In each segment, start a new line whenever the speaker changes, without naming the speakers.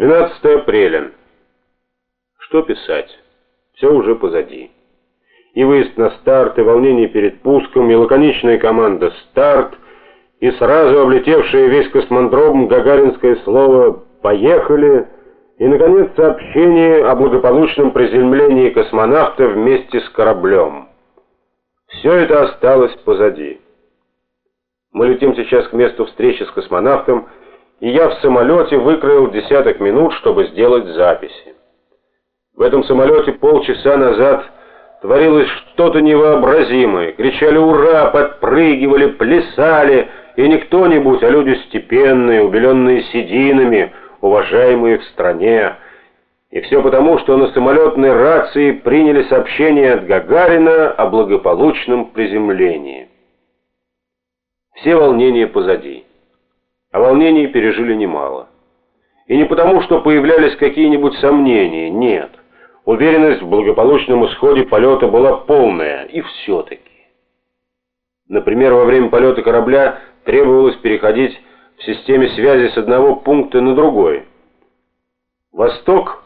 12 апреля. Что писать? Все уже позади. И выезд на старт, и волнение перед пуском, и лаконичная команда «Старт», и сразу облетевшее весь космодром гагаринское слово «Поехали», и, наконец, сообщение о благополучном приземлении космонавта вместе с кораблем. Все это осталось позади. Мы летим сейчас к месту встречи с космонавтом, и я в самолете выкроил десяток минут, чтобы сделать записи. В этом самолете полчаса назад творилось что-то невообразимое. Кричали «Ура!», подпрыгивали, плясали, и не кто-нибудь, а люди степенные, убеленные сединами, уважаемые в стране. И все потому, что на самолетной рации приняли сообщение от Гагарина о благополучном приземлении. Все волнения позади. А волнений пережили немало. И не потому, что появлялись какие-нибудь сомнения, нет. Уверенность в благополучном исходе полета была полная, и все-таки. Например, во время полета корабля требовалось переходить в системе связи с одного пункта на другой. Восток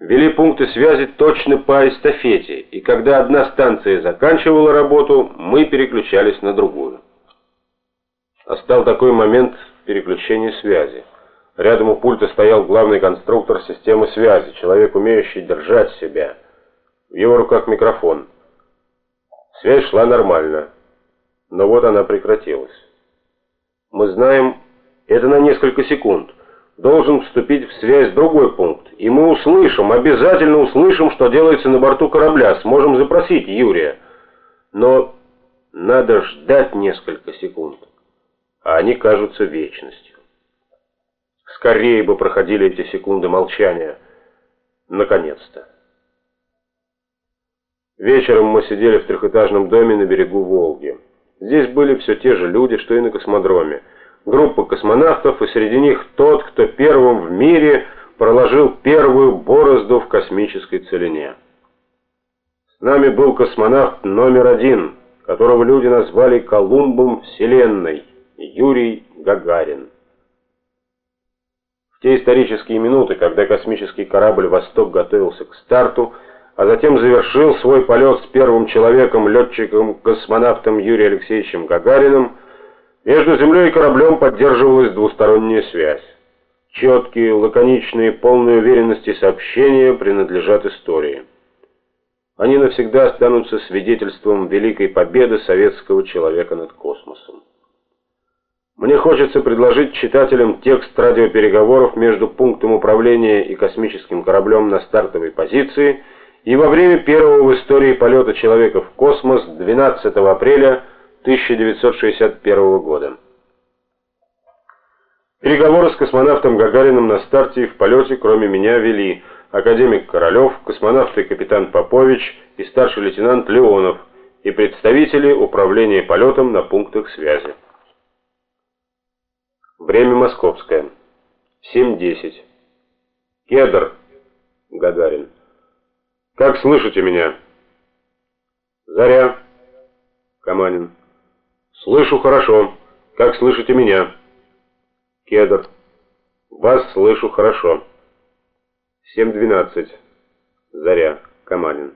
вели пункты связи точно по эстафете, и когда одна станция заканчивала работу, мы переключались на другую. Настал такой момент переключения связи. Рядом у пульта стоял главный конструктор системы связи, человек, умеющий держать себя. В его руках микрофон. Связь шла нормально, но вот она прекратилась. Мы знаем, это на несколько секунд. Должен вступить в связь другой пункт, и мы услышим, обязательно услышим, что делается на борту корабля, сможем запросить Юрия. Но надо ждать несколько секунд а они кажутся вечностью. Скорее бы проходили эти секунды молчания. Наконец-то. Вечером мы сидели в трехэтажном доме на берегу Волги. Здесь были все те же люди, что и на космодроме. Группа космонавтов, и среди них тот, кто первым в мире проложил первую борозду в космической целине. С нами был космонавт номер один, которого люди назвали Колумбом Вселенной. Юрий Гагарин. В те исторические минуты, когда космический корабль «Восток» готовился к старту, а затем завершил свой полет с первым человеком, летчиком-космонавтом Юрием Алексеевичем Гагариным, между Землей и кораблем поддерживалась двусторонняя связь. Четкие, лаконичные, полные уверенности сообщения принадлежат истории. Они навсегда останутся свидетельством великой победы советского человека над космосом. Мне хочется предложить читателям текст радиопереговоров между пунктом управления и космическим кораблем на стартовой позиции и во время первого в истории полета человека в космос 12 апреля 1961 года. Переговоры с космонавтом Гагариным на старте и в полете, кроме меня, вели академик Королев, космонавт и капитан Попович и старший лейтенант Леонов и представители управления полетом на пунктах связи. Время московское. 7.10. Кедр. Гагарин. Как слышите меня? Заря. Каманин. Слышу хорошо. Как слышите меня? Кедр. Вас слышу хорошо. 7.12. Заря. Каманин.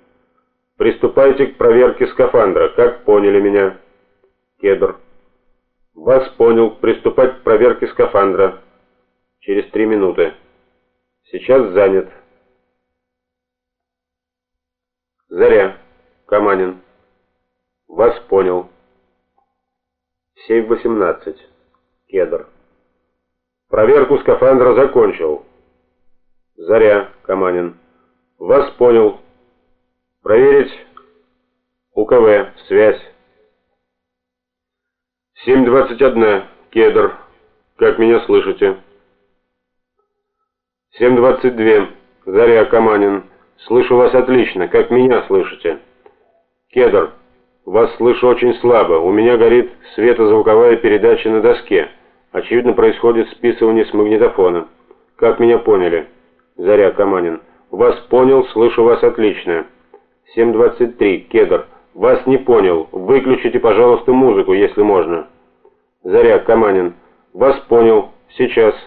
Приступайте к проверке скафандра. Как поняли меня? Кедр. Вас понял. Приступать к проверке скафандра. Через три минуты. Сейчас занят. Заря. Каманин. Вас понял. 7.18. Кедр. Проверку скафандра закончил. Заря. Каманин. Вас понял. Проверить УКВ. Связь. 7.21. Кедр. Как меня слышите? 7.22. Заря Каманин. Слышу вас отлично. Как меня слышите? Кедр. Вас слышу очень слабо. У меня горит светозвуковая передача на доске. Очевидно, происходит списывание с магнитофона. Как меня поняли? Заря Каманин. Вас понял, слышу вас отлично. 7.23. Кедр. Вас не понял. Выключите, пожалуйста, музыку, если можно. Заря, Каманин. Вас понял. Сейчас.